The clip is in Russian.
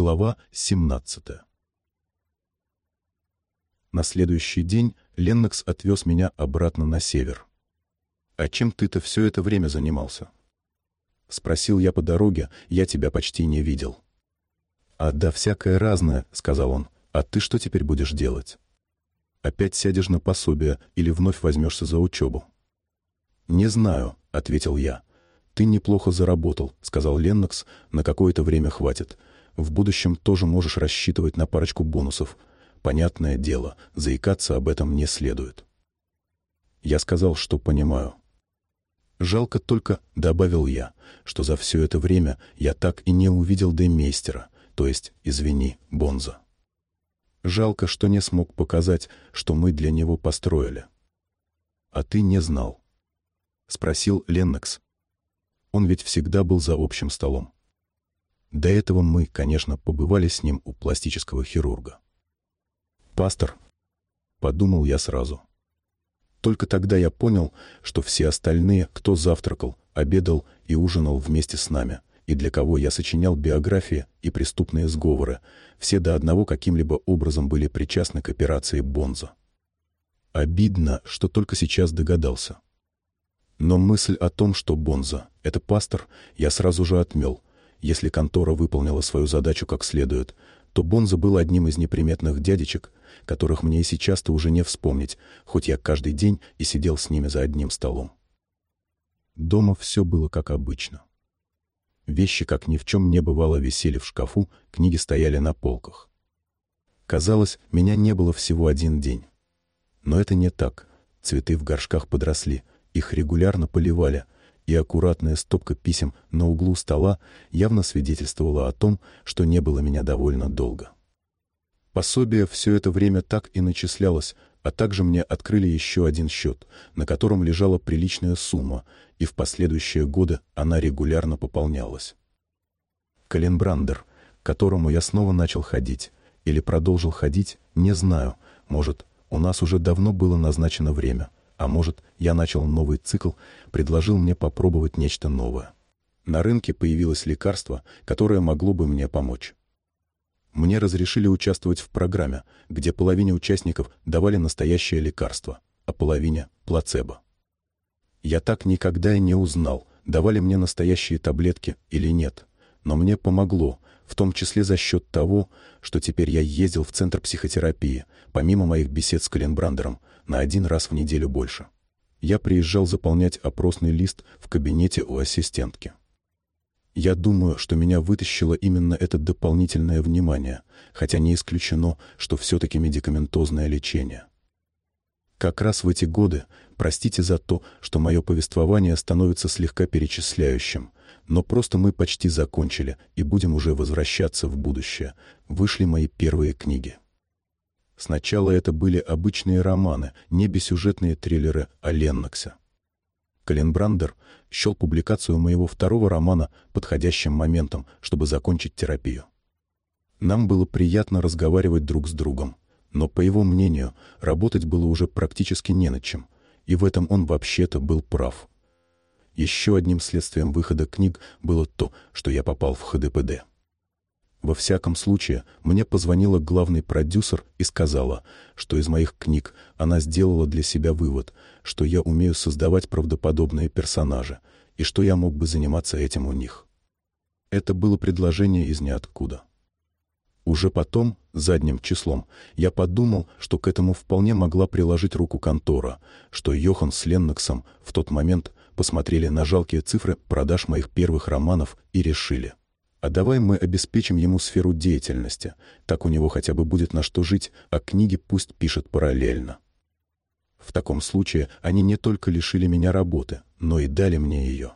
Глава 17 На следующий день Леннокс отвез меня обратно на север. «А чем ты-то все это время занимался?» Спросил я по дороге, я тебя почти не видел. «А да, всякое разное», — сказал он. «А ты что теперь будешь делать?» «Опять сядешь на пособие или вновь возьмешься за учебу?» «Не знаю», — ответил я. «Ты неплохо заработал», — сказал Леннокс. «На какое-то время хватит. В будущем тоже можешь рассчитывать на парочку бонусов. Понятное дело, заикаться об этом не следует». Я сказал, что понимаю. Жалко только, — добавил я, — что за все это время я так и не увидел Демейстера, то есть, извини, Бонза. Жалко, что не смог показать, что мы для него построили. А ты не знал. Спросил Леннокс. Он ведь всегда был за общим столом. До этого мы, конечно, побывали с ним у пластического хирурга. «Пастор», — подумал я сразу, — только тогда я понял, что все остальные, кто завтракал, обедал и ужинал вместе с нами, и для кого я сочинял биографии и преступные сговоры, все до одного каким-либо образом были причастны к операции Бонза. Обидно, что только сейчас догадался. Но мысль о том, что Бонза — это пастор, я сразу же отмел. Если контора выполнила свою задачу как следует, то Бонза был одним из неприметных дядечек, которых мне и сейчас-то уже не вспомнить, хоть я каждый день и сидел с ними за одним столом. Дома все было как обычно. Вещи, как ни в чем не бывало, висели в шкафу, книги стояли на полках. Казалось, меня не было всего один день. Но это не так. Цветы в горшках подросли, их регулярно поливали, и аккуратная стопка писем на углу стола явно свидетельствовала о том, что не было меня довольно долго. Пособие все это время так и начислялось, а также мне открыли еще один счет, на котором лежала приличная сумма, и в последующие годы она регулярно пополнялась. Каленбрандер, к которому я снова начал ходить, или продолжил ходить, не знаю, может, у нас уже давно было назначено время, а может, я начал новый цикл, предложил мне попробовать нечто новое. На рынке появилось лекарство, которое могло бы мне помочь. Мне разрешили участвовать в программе, где половине участников давали настоящее лекарство, а половине – плацебо. Я так никогда и не узнал, давали мне настоящие таблетки или нет. Но мне помогло, в том числе за счет того, что теперь я ездил в центр психотерапии, помимо моих бесед с Каленбрандером, на один раз в неделю больше. Я приезжал заполнять опросный лист в кабинете у ассистентки. Я думаю, что меня вытащило именно это дополнительное внимание, хотя не исключено, что все-таки медикаментозное лечение. Как раз в эти годы, простите за то, что мое повествование становится слегка перечисляющим, но просто мы почти закончили и будем уже возвращаться в будущее, вышли мои первые книги. Сначала это были обычные романы, не бессюжетные триллеры о Ленноксе. Каленбрандер счел публикацию моего второго романа подходящим моментом, чтобы закончить терапию. Нам было приятно разговаривать друг с другом, но, по его мнению, работать было уже практически не над чем, и в этом он вообще-то был прав. Еще одним следствием выхода книг было то, что я попал в ХДПД. Во всяком случае, мне позвонила главный продюсер и сказала, что из моих книг она сделала для себя вывод, что я умею создавать правдоподобные персонажи и что я мог бы заниматься этим у них. Это было предложение из ниоткуда. Уже потом, задним числом, я подумал, что к этому вполне могла приложить руку контора, что Йохан с Ленноксом в тот момент посмотрели на жалкие цифры продаж моих первых романов и решили а давай мы обеспечим ему сферу деятельности, так у него хотя бы будет на что жить, а книги пусть пишет параллельно. В таком случае они не только лишили меня работы, но и дали мне ее.